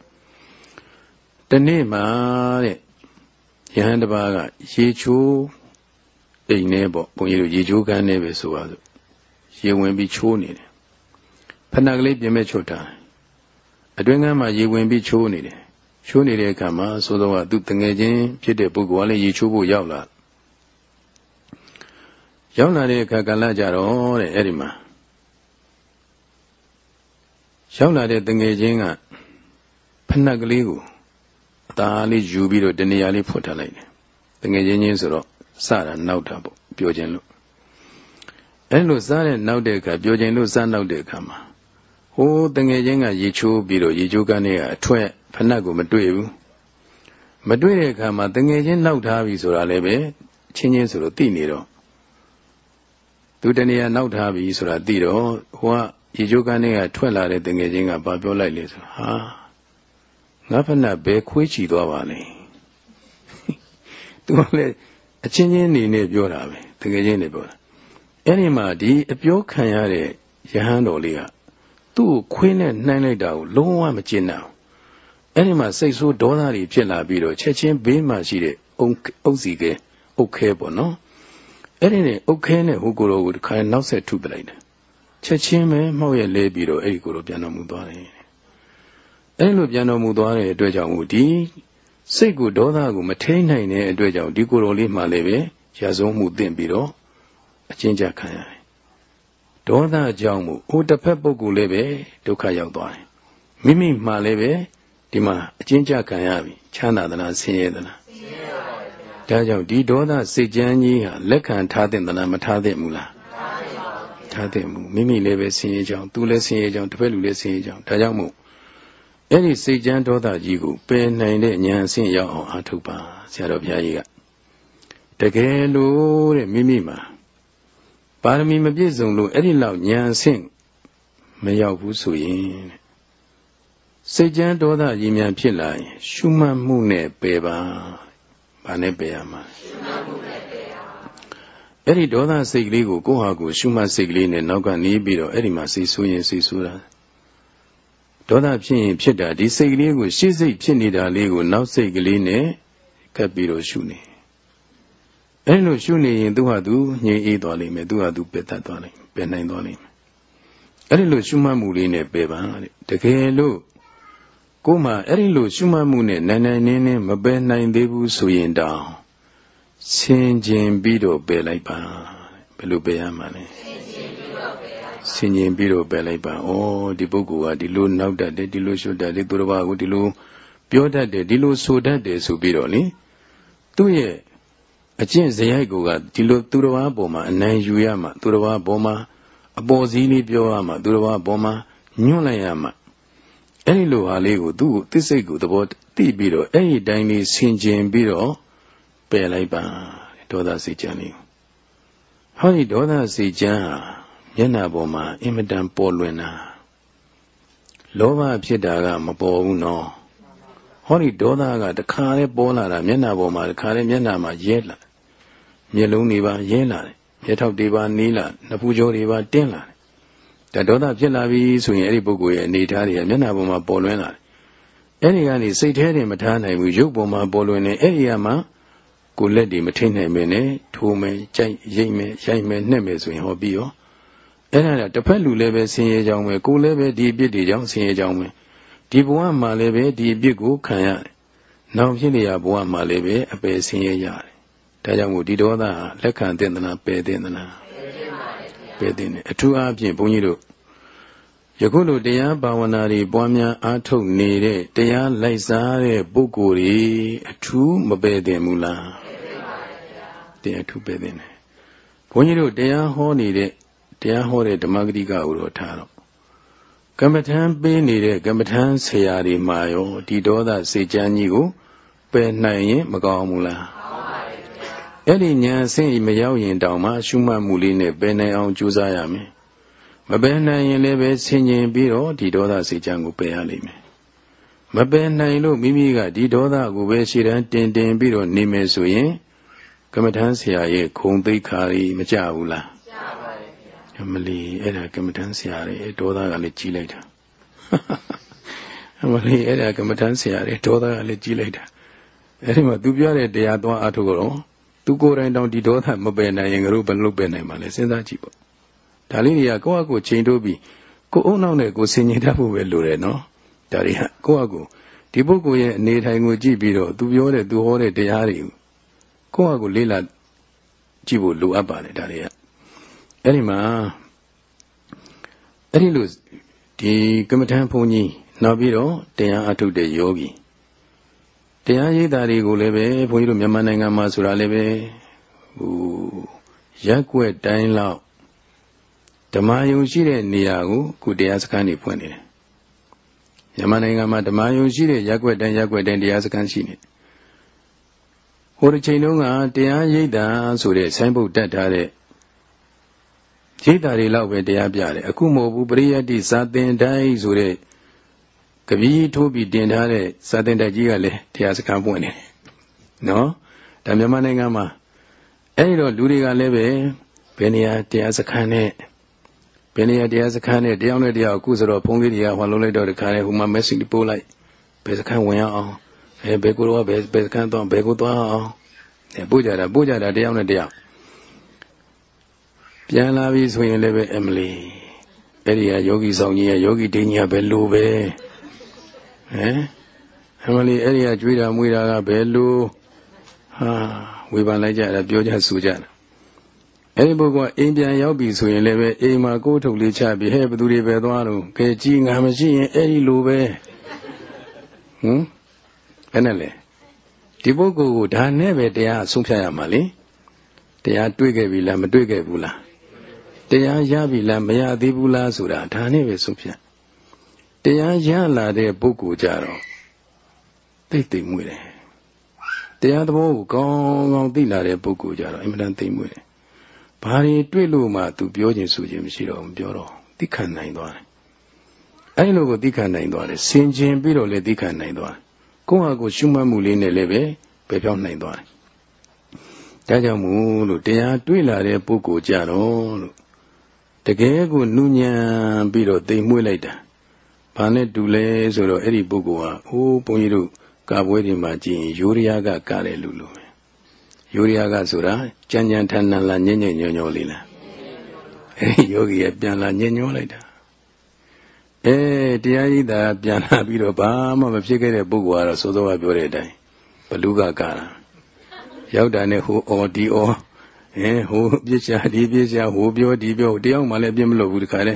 တနေ့မှတဲ့ယဟန်တပါးကရေချိုးအိမ်ထဲပေါ့ဘုန်းကြီးတို့ရေချိုးကန်းထဲပဲဆိုပါစို့ရေဝင်ပြီးချိုးနေတယ်ဖဏကလေးပြင်မဲ့ချုပ်တာအတွင်းကမ်းမှာရေဝင်ပြီးချိုးနေတယ်ချိုးနေတဲ့အခါမှာသို့သောကသူတငယ်ချင်းဖြစ်တဲ့ပုဂ္ဂိုလ်ကလည်းရေချိုးဖို့ရောက်လာ ရောက်လာတဲ့အခါကလည်းကြတော့တဲ့အဲ့ဒီမှာရောက်လာတဲ့တငယ်ချင်းကဖဏကလေးကိုအသားလေးယူပြီးတော့တနေရာလေးဖွတ်ထားလိုက်တယ်တငယ်ချင်းချင်းဆိုတော့စတာနောက်တာပေါ့ပြောခြင်းလို့အဲ့လိုစားတဲ့နောက်တဲ့အခါပြောခြင်းလို့စားနောက်တဲ့အခါမှာဟိုးတငယ်ချင်းကရေချိုးပြီးတော့ရေချိုးကနေကအထွက်ဖဏတ်ကိုမတွေ့ဘူးမတွေ့တဲ့အခါမှာတငယ်ချင်းနောက်ထားပြီဆိုတာလည်းပဲချင်းချင်းဆိုတော့သိနေတော့ သူတနေရာနောက်ထားပြီဆိုတာသိတော့ဟိုကရေချိုးကနေကထွက်လာတဲ့တငယ်ချင်းကဘာပြောလိုက်လဲဆိုဟာငါဖဏတ်ဘယ်ခွေးချီသွားပါလဲသူကလည်းအချင်းချင်းနေနေပြောတာပဲတကယ်ချင်းနေပြောတာအဲ့ဒီမှာဒီအပြောခံရတဲ့ယဟန်တော်လေးကသူ့ကိုခွေးနဲ့နှိုင်းလိုက်တာကိုလုံးဝမကျင်တော့အဲ့ဒီမှာစိတ်ဆိုးဒေါသတွေဖြစ်လာပြီးတော့ချက်ချင်းဘေးမှာရှိတဲ့အုံအုပ်စီကဲအုတ်ခဲပေါ့နော် အဲ့ဒီနဲ့အုတ်ခဲနဲ့ဟိုကိုလိုကိုတစ်ခါနောက်ဆက်ထုပလိုက်တယ်ချက်ချင်းပဲမှောက်ရလဲပြီးတော့အဲ့ဒီကိုလိုပြန်တော်မူသွားတယ်အဲ့လိုပြန်တော်မူသွားတဲ့အတွက်ကြောင့်ဒီစိတ်ကိုဒေါသကိုမထိန်နိုင်တဲ့အတွက်ကြောင့်ဒီကိုယ်တော်လေးမှလည်းပဲရာဇဝမှုတင့်ပြီးတော့အချင်းကြခံရတယ်။ဒေါသကြောင့်မို့ဟိုတစ်ဖက်ပုဂ္ဂိုလ်လည်းပဲဒုက္ခရောက်သွားတယ်။မိမိမှလည်းပဲဒီမှာအချင်းကြခံရပြီချမ်းသာသလားဆင်းရဲသလားဆင်းရဲပါပါဗျာ။ ဒါကြောင့်ဒီဒေါသစိတ်ကြမ်းကြီးဟာလက်ခံထားတဲ့သလားမထားတဲ့မူလားထားတဲ့မူမိမိလည်းပဲဆင်းရဲကြောင်းသူလည်းဆင်းရဲကြောင်းတစ်ဖက်လူလည်းဆင်းရဲကြောင်းဒါကြောင့်မို့အဲ့ဒီစိတ်ကြမ်းဒေါသကြီးကိုပယ်နိုင်တဲ့ဉာဏ်အဆင့်ရောက်အောင်အားထုတ်ပါဆရာတော်ဘုရားကြီးကတကယ်လို့တဲ့မိမိမှာပါရမီမပြည့်စုံလို့အဲ့ဒီလောက်ဉာဏ်အဆင့်မရောက်ဘူးဆိုရင်စိတ်ကြမ်းဒေါသကြီးများဖြစ်လာရင်ရှုမှတ်မှုနဲ့ပယ်ပါ ဘာနဲ့ပယ်ရမှာရှုမှတ်မှုနဲ့ပယ်ပါအဲ့ဒီဒေါသစိတ်ကလေးကိုကိုယ့်ဟာကိုယ်ရှုမှတ်စိတ်ကလေးနဲ့နောက်ကနေပြီးတော့အဲ့ဒီမှာစိတ်ဆိုးရင်စိတ်ဆိုးတာဒေါသဖြစ်ရင်ဖြစ်တာဒီစိတ်ကလေးကိုရှေ့စိတ်ဖြစ်နေတာလေးကိုနောက်စိတ်ကလေးနဲ့ကပ်ပြီးတော့ရှုနေအဲလိုရှုနေရင်သူ့ဟာသူငြိမ်အေးသွားလိမ့်မယ်သူ့ဟာသူပယ်တတ်သွားလိမ့်မယ်ပယ်နိုင်သွားလိမ့်မယ်အဲ့ဒီလိုရှုမှတ်မှုလေးနဲ့ပယ်ပါတဲ့တကယ်လို့ ကိုယ်မှအဲ့ဒီလိုရှုမှတ်မှုနဲ့နိုင်နိုင်နင်းနင်းမပယ်နိုင်သေးဘူးဆိုရင်တောင်ဆင်ကျင်ပြီးတော့ပယ်လိုက်ပါဘယ်လိုပယ်ရမှာလဲဆင်ញင်ပြီးတော့ပယ်လိုက်ပါ။ဩဒီပုဂ္ဂိုလ်ကဒီလိုနောက်တတ်တယ်ဒီလိုရှုတတ်တယ်သူတစ်ပါးကိုဒီလိုပြောတတ်တယ်ဒီလိုဆိုတတ်တယ်ဆိုပြီးတော့လေသူ့ရဲ့အကျင့်ဇယိုက်ကိုကဒီလိုသူတစ်ပါးပေါ်မှာအနိုင်ယူရမှသူတစ်ပါးပေါ်မှာအပေါ်စည်းလေးပြောရမှသူတစ်ပါးပေါ်မှာညွှန်လိုက်ရမှ အဲ့ဒီလိုဟာလေးကိုသူ့ကိုသစ္စိတ်ကိုသဘောသိပြီးတော့အဲ့ဒီတိုင်းလေးဆင်ခြင်ပြီးတော့ပယ်လိုက်ပါဒေါသစိတ်ကြံလေးဟောဒီဒေါသစိတ်ကြံဟာမျက်နှာပေါ်မှာအင်မတန်ပေါ်လွင်တာလောဘဖြစ်တာကမပေါ်ဘူးနော်ဟောဒီဒေါသကတခါလေးပေါ်လာတာမျက်နှာပေါ်မှာတခါလေးမျက်နှာမှာရဲလာမျက်လုံးတွေပါရဲလာတယ်မျက်ထောက်တွေပါနီးလာနှပူကြောတွေပါတင်းလာတယ် ဒါဒေါသဖြစ်လာပြီဆိုရင်အဲ့ဒီပုဂ္ဂိုလ်ရဲ့အနေထားတွေကမျက်နှာပေါ်မှာပေါ်လွင်လာတယ်အဲ့ဒီကနေစိတ်แท้တွေမထားနိုင်ဘူးရုပ်ပေါ်မှာပေါ်လွင်နေအဲ့ဒီကမှကိုလက်တွေမထိနိုင်မနဲ့ထိုးမယ်ကြိုက်ရိမ့်မယ်ရိုက်မယ်နှက်မယ်ဆိုရင်ဟောပြီးရောအဲ့ဒါတစ်ဖက်လူလည်းပဲဆင်းရဲကြောင်းပဲကိုယ်လည်းပဲဒီအပြစ်တွေကြောင့်ဆင်းရဲကြောင်းပဲဒီဘဝမှာလည်းပဲဒီအပြစ်ကိုခံရတယ်။နောက်ဖြစ်နေရဘဝမှာလည်းပဲအပယ်ဆင်းရဲရတယ်။ဒါကြောင့်မို့ဒီဒေါသလက်ခံတဲ့သနာပယ်တဲ့သနာပယ်တဲ့ အထူးအားဖြင့်ဘုန်းကြီးတို့ယခုလိုတရားဘာဝနာတွေပွားများအားထုတ်နေတဲ့တရားလိုက်စားတဲ့ပုဂ္ဂိုလ်တွေအထူးမပယ်တဲ့မူလားတရားအထူးပယ်တဲ့ဘုန်းကြီးတို့တရားဟောနေတဲ့တရားဟောတဲ့ဓမ္မဂတိကဥတော်ထားတော့ကမ္မထံပေးနေတဲ့ကမ္မထံဆရာတွေမှာရောဒီဒေါသစေချမ်းကြီးကိုပယ်နိုင်ရင်မကောင်းဘူးလား အဲ့ဒီညာအဆင့်မရောက်ရင်တောင်မှရှုမှတ်မှုလေးနဲ့ပယ်နိုင်အောင်ကြိုးစားရမယ်မပယ်နိုင်ရင်လည်းပဲဆင်ញင်ပြီးတော့ဒီဒေါသစေချမ်းကိုပယ်ရလိမ့်မယ်မပယ်နိုင်လို့မိမိကဒီဒေါသကိုပဲရှည်တန်းတင်တင်ပြီးတော့နေမယ်ဆိုရင်ကမ္မထံဆရာရဲ့ခုံသိက္ခာကြီးမကြဘူးလားအမလီအဲ့ဒါကမ္မထမ်းဆရာတွေဒေါသကလည်းကြီးလိုက်တာအမလီအဲ့ဒါကမ္မထမ်းဆရာတွေဒေါသကလည်းကြီးလိုက်တာအဲ့ဒီမှာသူပြောတဲ့တရားသွားအထုတော့ သူကိုယ်တိုင်တောင်ဒီဒေါသမပယ်နိုင်ရင်ငါတို့ဘယ်လိုပယ်နိုင်မှာလဲစဉ်းစားကြည့်ပေါ့ဒါလေးတွေကကိုယ့်အကိုချိန်တိုးပြီးကိုယ်အုံနောက်နဲ့ကိုယ်ဆင်ញင်တတ်ဖို့ပဲလိုတယ်နော်ဒါတွေကကိုယ့်အကိုဒီပုဂ္ဂိုလ်ရဲ့အနေထိုင်ကိုကြည့်ပြီးတော့သူပြောတဲ့သူဟောတဲ့တရားတွေကိုယ့်အကိုလေးလာကြည့်ဖို့လိုအပ်ပါတယ်ဒါတွေကအဲ့ဒီမှာအဲ့ဒီလိုဒီကမ္မထံဘုန်းကြီးနောက်ပြီးတော့တရားအထုတ်တဲ့ယောဂီ တရားရိပ်တာတွေကိုလည်းပဲဘုန်းကြီးတို့မြန်မာနိုင်ငံမှာဆိုတာလည်းပဲဟိုရက်ွက်တိုင်းလောက်ဓမ္မယုံရှိတဲ့နေရာကိုခုတရားစခန်းတွေဖွင့်နေတယ်မြန်မာနိုင်ငံမှာဓမ္မယုံရှိတဲ့ရက်ွက်တိုင်းရက်ွက်တိုင်းတရားစခန်းရှိနေဟိုတစ်ချိန်တုန်းကတရားရိပ်တာဆိုတဲ့ဆိုင်းဘုတ်တက်ထားတဲ့ရိပ်တာတွေလောက်ပဲတရားပြတယ်အခုမဟုတ်ဘူးပရိယတ္တိစာသင်တိုင်းဆိုတဲ့ ကပီးထိုးပြီးတင်ထားတဲ့စာသင်တိုက်ကြီးကလည်းတရားစခန်းပွင့်နေတယ်နော်ဒါမြန်မာနိုင်ငံမှာအဲ့တော့လူတွေကလည်းပဲဘယ်နေရာတရားစခန်းနဲ့ဘယ်နေရာတရားစခန်းနဲ့တယောက်နဲ့တယောက်အခုဆိုတော့ဖုန်းလေးတွေကဟောလုံးလိုက်တော့တခါလေဟိုမှာ message ပို့လိုက်ဘယ်စခန်းဝင်ရအောင်အဲဘယ်ကိုတော့ဘယ်ဘယ်စခန်းတော့ဘယ်ကိုသွားအောင်အဲပို့ကြတာပို့ကြတာတယောက်နဲ့တယောက်ပြန်လာပြီဆိုရင်လည်းပဲအမလီအဲ့ဒီကယောဂီဆောင်ကြီးရဲ့ယောဂီတင်းကြီးကဘယ်လိုပဲ ဟမ်အမလီအဲ့ဒီကကြွေးတာမွေးတာကဘယ်လိုဟာဝေဖန်လိုက်ကြတာပြောကြဆိုကြတာအဲ့ဒီပုဂ္ဂိုလ်ကအိမ်ပြန်ရောက်ပြီဆိုရင်လည်းပဲအိမ်မှာကိုယ်ထုတ်လေးချပြီးဟဲ့ဘသူတွေပဲသွားလို့ကဲကြီးငါမရှိရင်အဲ့ဒီလိုပဲဟမ်ဘယ်နဲ့လဲဒီပုဂ္ဂိုလ်ကိုဒါနဲ့ပဲတရားဆုံးဖြတ်ရမှာလေတရားတွေ့ခဲ့ပြီလားမတွေ့ခဲ့ဘူးလားတရားရပြီလားမရသေးဘူးလားဆိုတာဒါနဲ့ပဲဆုံးဖြတ် တရားရလာတဲ့ပုဂ္ဂိုလ်ကြတော့သိသိမွေးတယ်တရားသဘောကိုကောင်းကောင်းသိလာတဲ့ပုဂ္ဂိုလ်ကြတော့အင်မတန်သိမွေးတယ်ဘာတွေတွေ့လို့မှ तू ပြောခြင်းဆိုခြင်းမရှိတော့ဘူးပြောတော့သိခံနိုင်သွားတယ်အဲ့လိုကိုသိခံနိုင်သွားတယ်ဆင်ခြင်ပြီးတော့လည်းသိခံနိုင်သွားတယ်ကိုယ့်ဟာကိုယ်ရှုမှတ်မှုလေးနဲ့လည်းပဲပယ်ပြောင်းနိုင်သွားတယ်ဒါကြောင့်မို့လို့တရားတွေ့လာတဲ့ပုဂ္ဂိုလ်ကြတော့လို့တကယ်ကိုနူညံပြီးတော့တိမ်မွေးလိုက်တာ ဘာနဲ့တူလဲဆိုတော့အဲ့ဒီပုဂ္ဂိုလ်ဟာအိုးဘုန်းကြီးတို့ကာပွဲတွေမှာကြည့်ရင်ယူရီးယားကကတယ်လူလူပဲယူရီးယားကဆိုတာကြမ်းကြမ်းထန်ထန်လာညံ့ညံ့ညောညောလေးလားအဲဒီယောဂီကပြန်လာညံ့ညောလိုက်တာအဲတရားကြီးသာပြန်လာပြီးတော့ဘာမှမဖြစ်ခဲ့တဲ့ပုဂ္ဂိုလ်ကတော့စိုးစိုးကပြောတဲ့အတိုင်းဘလူကကတာရောက်တာနဲ့ဟိုအော်ဒီအော်အဲဟိုပြစ်ချာဒီပြစ်ချာဟိုပြောဒီပြောတယောက်မှလည်းပြစ်မလို့ဘူးဒီခါလဲ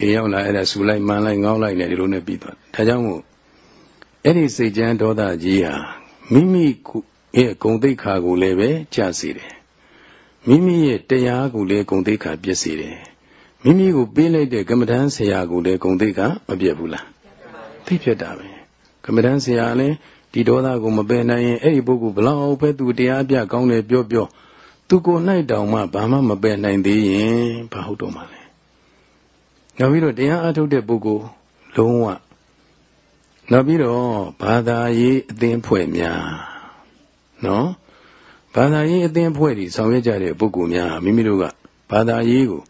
အေးရောက်လာအဲ့ဒါဆူလိုက်မှန်လိုက်ငေါင်းလိုက်နေဒီလိုနဲ့ပြီးသွားဒါကြောင့်မို့အဲ့ဒီစိတ်ကြမ်းဒေါသကြီးဟာမိမိရဲ့ဂုံတိတ်ခါကိုလည်းပဲကြစေတယ်မိမိရဲ့တရားကိုလည်းဂုံတိတ်ခါပြည့်စေတယ်မိမိကိုပေးလိုက်တဲ့ကမ္မဋ္ဌာန်းဆရာကိုလည်းဂုံတိတ်ခါမပြည့်ဘူးလားသိဖြစ်တာပဲကမ္မဋ္ဌာန်းဆရာလည်းဒီဒေါသကိုမပယ်နိုင်ရင်အဲ့ဒီပုဂ္ဂိုလ်ဘလောက်ပဲသူတရားပြကောင်းတယ်ပြောပြောသူကို၌တောင်မှဘာမှမပယ်နိုင်သေးရင်ဘာဟုတ်တော့မှလဲ နောက်ပြီးတော့တရားအထုတ်တဲ့ပုဂ္ဂိုလ်လုံးဝနောက်ပြီးတော့ဘာသာရေးအသင်းဖွဲ့များနော်ဘာသာရေးအသင်းဖွဲ့တွေဆောင်ရွက်ကြတဲ့ပုဂ္ဂိုလ်များမိမိတို့ကဘာသာရေးကို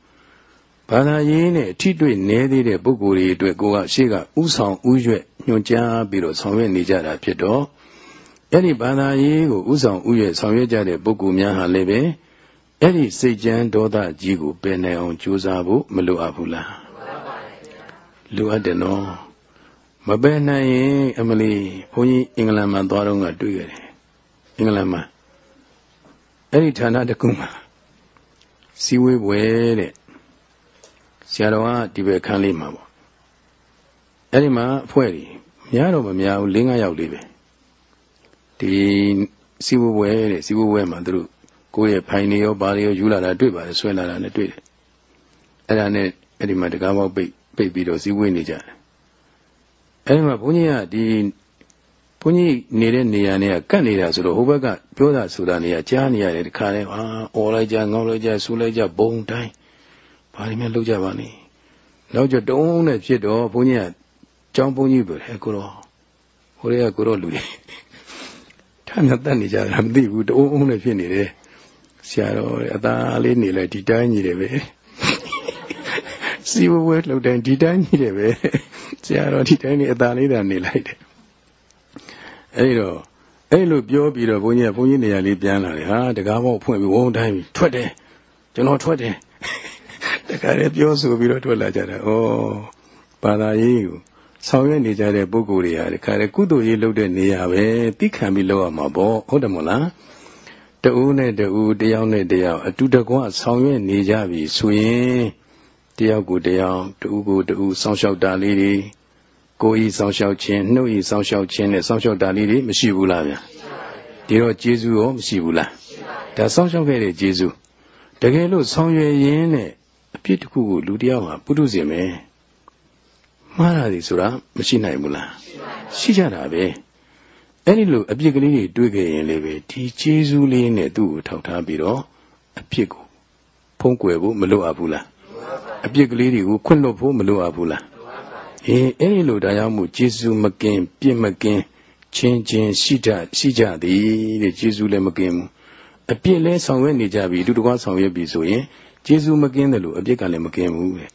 ဘာသာရေးနဲ့ထိတွေ့နေသေးတဲ့ပုဂ္ဂိုလ်တွေအတွက်ကိုကရှေ့ကဥဆောင်ဥရွက်ညွှန်ကြားပြီးတော့ဆောင်ရွက်နေကြတာဖြစ်တော့အဲ့ဒီဘာသာရေးကိုဥဆောင်ဥရွက်ဆောင်ရွက်ကြတဲ့ပုဂ္ဂိုလ်များဟာလည်းပဲအဲ့ဒီစိတ်ကြမ်းဒေါသကြီးကိုပယ်နိုင်အောင်ကြိုးစားဖို့မလိုအပ်ဘူးလား လိုအပ်တယ်နော်မပယ်နိုင်ရင်အမလီဘုန်းကြီးအင်္ဂလန်မှာသွားတော့ကတွေ့ရတယ်အင်္ဂလန်မှာအဲ့ဒီဌာနတစ်ခုမှာစီဝေးပွဲတဲ့ဆရာတော်ကဒီဘက်ခန်းလေးမှာပေါ့အဲ့ဒီမှာအဖွဲ့ကြီးများတော့မများဘူး၄၅ယောက်လေးပဲဒီစီဝေးပွဲတဲ့စီဝေးပွဲမှာသူတို့ကိုယ့်ရဲ့ဖိုင်နေရောဘာတွေရောယူလာတာတွေ့ပါတယ်ဆွဲလာတာနဲ့တွေ့တယ်အဲ့ဒါနဲ့အဲ့ဒီမှာတကားပေါက်ပိတ် ပိတ်ပြီးတော့စီဝေးနေကြတယ်အဲဒီမှာဘုန်းကြီးကဒီဘုန်းကြီးနေတဲ့နေရာနဲ့ကတ်နေတာဆိုတော့ဟိုဘက်ကပြောတာဆိုတာနေရာကြားနေရတယ်ဒီခါလဲဟာអော်လိုက်ကြငေါလိုက်ကြဆူလိုက်ကြဘုံတိုင်းဘာတွေမှလုပ်ကြပါနေနောက်ကျတုံးနဲ့ဖြစ်တော့ဘုန်းကြီးကကျောင်းဘုန်းကြီးပြောတယ်ကိုတော့ဟိုတွေကကိုတော့လူတွေထာမြတ်တတ်နေကြတာမသိဘူးတုံးနဲ့ဖြစ်နေတယ်ဆရာတော်အသားလေးနေလဲဒီတိုင်းကြီးတယ်ပဲ စီဝဝဲလှုပ်တိုင်းဒီတိုင်းကြီးတယ်ပဲဆရာတော်ဒီတိုင်းနေအသာလေးသာနေလိုက်တယ်အဲ့တော့အဲ့လိုပြောပြီးတော့ဘုန်းကြီးကဘုန်းကြီးနေရာလေးပြန်လာတယ်ဟာတကားပေါက်ဖွင့်ပြီးဝုန်းတိုင်းပြီးထွက်တယ်ကျွန်တော်ထွက်တယ်တခါလေပြောဆိုပြီးတော့ထွက်လာကြတယ်ဩဘာသာရေးကိုဆောင်ရွက်နေကြတဲ့ပုဂ္ဂိုလ်တွေဟာတခါလေကုသိုလ်ရေးလုပ်တဲ့နေရာပဲသိခံပြီးလုပ်ရမှာပေါ့ဟုတ်တယ်မို့လားတဦးနဲ့တဦးတယောက်နဲ့တယောက်အတူတကွဆောင်ရွက်နေကြပြီဆိုရင် တယောက်ကိုတယောက်တူကိုတူစောင့်ရှောက်တာလေးတွေကိုယ်ဤစောင့်ရှောက်ခြင်းနှုတ်ဤစောင့်ရှောက်ခြင်းနဲ့စောင့်ရှောက်တာလေးတွေမရှိဘူးလားဗျာဒီတော့ကျေးဇူးရောမရှိဘူးလားဒါစောင့်ရှောက်ခဲ့တဲ့ကျေးဇူးတကယ်လို့ဆောင်ရွယ်ရင်းနဲ့အပြစ်တစ်ခုကိုလူတယောက်ဟာပုထုဇဉ်ပဲမှားတာဒီဆိုတာမရှိနိုင်ဘူးလားရှိကြတာပဲအဲ့ဒီလိုအပြစ်ကလေးတွေတွေးခဲ့ရင်လည်းပဲဒီကျေးဇူးလေးနဲ့သူ့ကိုထောက်ထားပြီးတော့အပြစ်ကိုဖုံးကွယ်ဖို့မလိုအပ်ဘူးလား အပြစ်ကလေးတွေကိုခွင့်လွှတ်ဖို့မလိုအပ်ဘူးလားအေးအဲ့ဒီလိုတရားမှုကျေးဇူးမကင်ပြစ်မကင်ချင်းချင်းရှိတရှိကြသည်တဲ့ကျေးဇူးလည်းမကင်ဘူးအပြစ်လဲဆောင်ရွက်နေကြပြီအတူတကွဆောင်ရွက်ပြီဆိုရင်ကျေးဇူးမကင်းတယ်လို့အပြစ်ကလည်းမကင်းဘူးတဲ့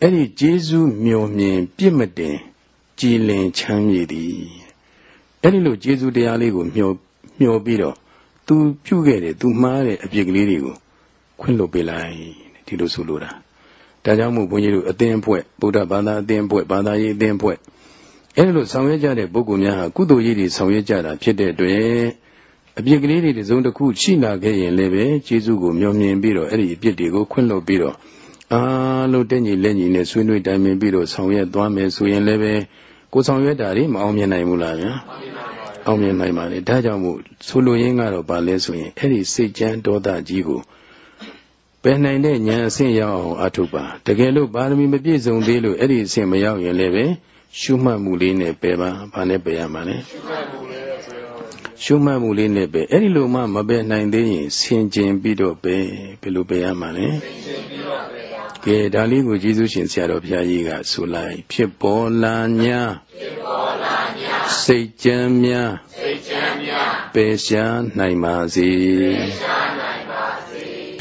အဲ့ဒီကျေးဇူးမျောမြင်ပြစ်မတင်ကြည်လင်ချမ်းမြေသည်အဲ့ဒီလိုကျေးဇူးတရားလေးကိုမျောမျောပြီးတော့ तू ပြုခဲ့တယ် तू မှားတဲ့အပြစ်ကလေးတွေကိုခွင့်လွှတ်ပေးလိုက်ဒီလိုဆိုလိုတာ ဒါကြောင့်မို့ဘုန်းကြီးတို့အသင်းအဖွဲ့ဗုဒ္ဓဘာသာအသင်းအဖွဲ့ဘာသာရေးအသင်းအဖွဲ့အဲ့ဒီလိုဆောင်ရွက်ကြတဲ့ပုဂ္ဂိုလ်များဟာကုသိုလ်ရေးတွေဆောင်ရွက်ကြတာဖြစ်တဲ့အတွက်အပြစ်ကလေးတွေတစ်စုံတစ်ခုရှိလာခဲ့ရင်လည်းပဲကျေးဇူးကိုမျှော်မြင်ပြီးတော့အဲ့ဒီအပြစ်တွေကိုခွင့်လွှတ်ပြီးတော့အားလုံးတက်ညီလက်ညီနဲ့ဆွေးနွေးတိုင်ပင်ပြီးတော့ဆောင်ရွက်သွားမယ်ဆိုရင်လည်းပဲကိုဆောင်ရွက်တာတွေမအောင်မြင်နိုင်ဘူးလားဗျာအောင်မြင်နိုင်ပါလေဒါကြောင့်မို့ဆိုလိုရင်းကတော့ဗာလဲဆိုရင်အဲ့ဒီစိတ်ကြမ်းဒေါသကြီးကို ပယ်နိုင်တဲ့ဉာဏ်အဆင့်ရောက်အောင်အထုပါတကယ်လို့ပါရမီမပြည့်စုံသေးလို့အဲ့ဒီအဆင့်မရောက်ရင်လည်းပဲရှုမှတ်မှုလေးနဲ့ပယ်ပါဘာနဲ့ပယ်ရမှာလဲရှုမှတ်မှုရှုမှတ်မှုလေးနဲ့ပဲအဲ့ဒီလိုမှမပယ်နိုင်သေးရင်ဆင်ကျင်ပြီးတော့ပဲဘယ်လိုပယ်ရမှာလဲကဲဒါလေးကိုကျေးဇူးရှင်ဆရာတော်ဘုရားကြီးကဆိုလိုက်ဖြစ်ပေါ်လာညာဖြစ်ပေါ်လာညာစိတ်ကြမ်းများစိတ်ကြမ်းများပယ်ရှားနိုင်ပါစေပယ်ရှားနိုင်ပါစေ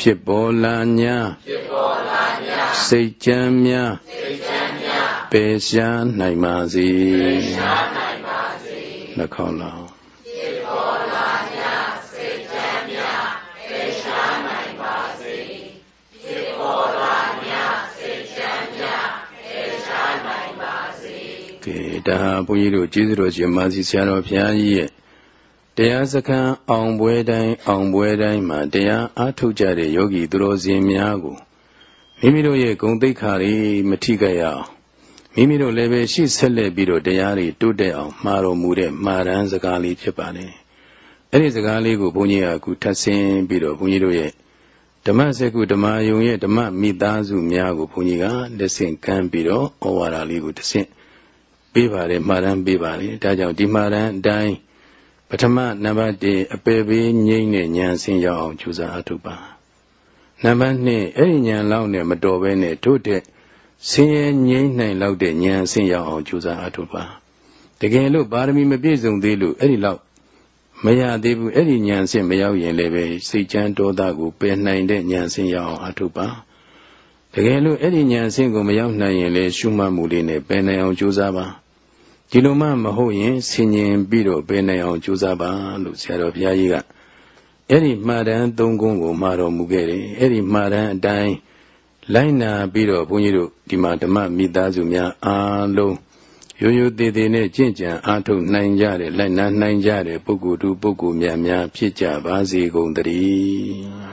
ဖြစ်ပေါ်လာညာဖြစ်ပေါ်လာညာစိတ်ကြမ်းများစိတ်ကြမ်းများပယ်ရှားနိုင်ပါစေပယ်ရှားနိုင်ပါစေနှခေါင်းလောင်းကဲဒါဘုန်းကြီးတို့ကျေးဇူးတော်ရှင်မာစီဆရာတော်ဘုရားကြီးရဲ့ တရားစခန်းအောင်ပွဲတိုင်းအောင်ပွဲတိုင်းမှာတရားအားထုတ်ကြတဲ့ယောဂီသူတော်စင်များကိုမိမိတို့ရဲ့ဂုံသိက္ခာတွေမထိခိုက်ရအောင်မိမိတို့လည်းပဲရှေ့ဆက်လက်ပြီးတော့တရားတွေတိုးတက်အောင်မှာတော်မူတဲ့မှာရန်စကားလေးဖြစ်ပါလေအဲ့ဒီစကားလေးကိုဘုန်းကြီးကအခုထပ်ဆင်းပြီးတော့ဘုန်းကြီးတို့ရဲ့ဓမ္မစကုဓမ္မယုံရဲ့ဓမ္မမိသားစုများကိုဘုန်းကြီးကလက်ဆင့်ကမ်းပြီးတော့ဩဝါဒလေးကိုတစ်ဆင့်ပေးပါတယ်မှားတမ်းပေးပါတယ်ဒါကြောင့်ဒီမှားတမ်းအတိုင်း ပထမနံပါတ်1အပေပေးငိမ့်တဲ့ဉာဏ်ဆင်းရောက်အောင်ကြိုးစားအထုပါနံပါတ်2အဲ့ဒီဉာဏ်လောက်နဲ့မတော်ဘဲနဲ့တို့တဲ့ဆင်းရဲငြိမ့်နိုင်လောက်တဲ့ဉာဏ်ဆင်းရောက်အောင်ကြိုးစားအထုပါတကယ်လို့ပါရမီမပြည့်စုံသေးလို့အဲ့ဒီလောက်မရသေးဘူးအဲ့ဒီဉာဏ်ဆင်းမရောက်ရင်လည်းပဲစိတ်ချမ်းဒေါသကိုပယ်နိုင်တဲ့ဉာဏ်ဆင်းရောက်အောင်အထုပါတကယ်လို့အဲ့ဒီဉာဏ်ဆင်းကိုမရောက်နိုင်ရင်လည်းရှုမှတ်မှုလေးနဲ့ပယ်နိုင်အောင်ကြိုးစားပါ ဒီလိုမှမဟုတ်ရင်ဆင်ញင်ပြီးတော့ပယ်နိုင်အောင်ကြိုးစားပါလို့ဆရာတော်ဘုရားကြီးကအဲ့ဒီမှားတန်းသုံးခုကိုမှာတော်မူခဲ့တယ်အဲ့ဒီမှားတန်းအတိုင်းလိုက်နာပြီးတော့ဘုန်းကြီးတို့ဒီမှာဓမ္မမိသားစုများအားလုံးရိုးရိုးသေးသေးနဲ့ကြင့်ကြံအားထုတ်နိုင်ကြတယ်လိုက်နာနိုင်ကြတယ်ပုဂ္ဂိုလ်သူပုဂ္ဂိုလ်များများဖြစ်ကြပါစေကုန်သတည်း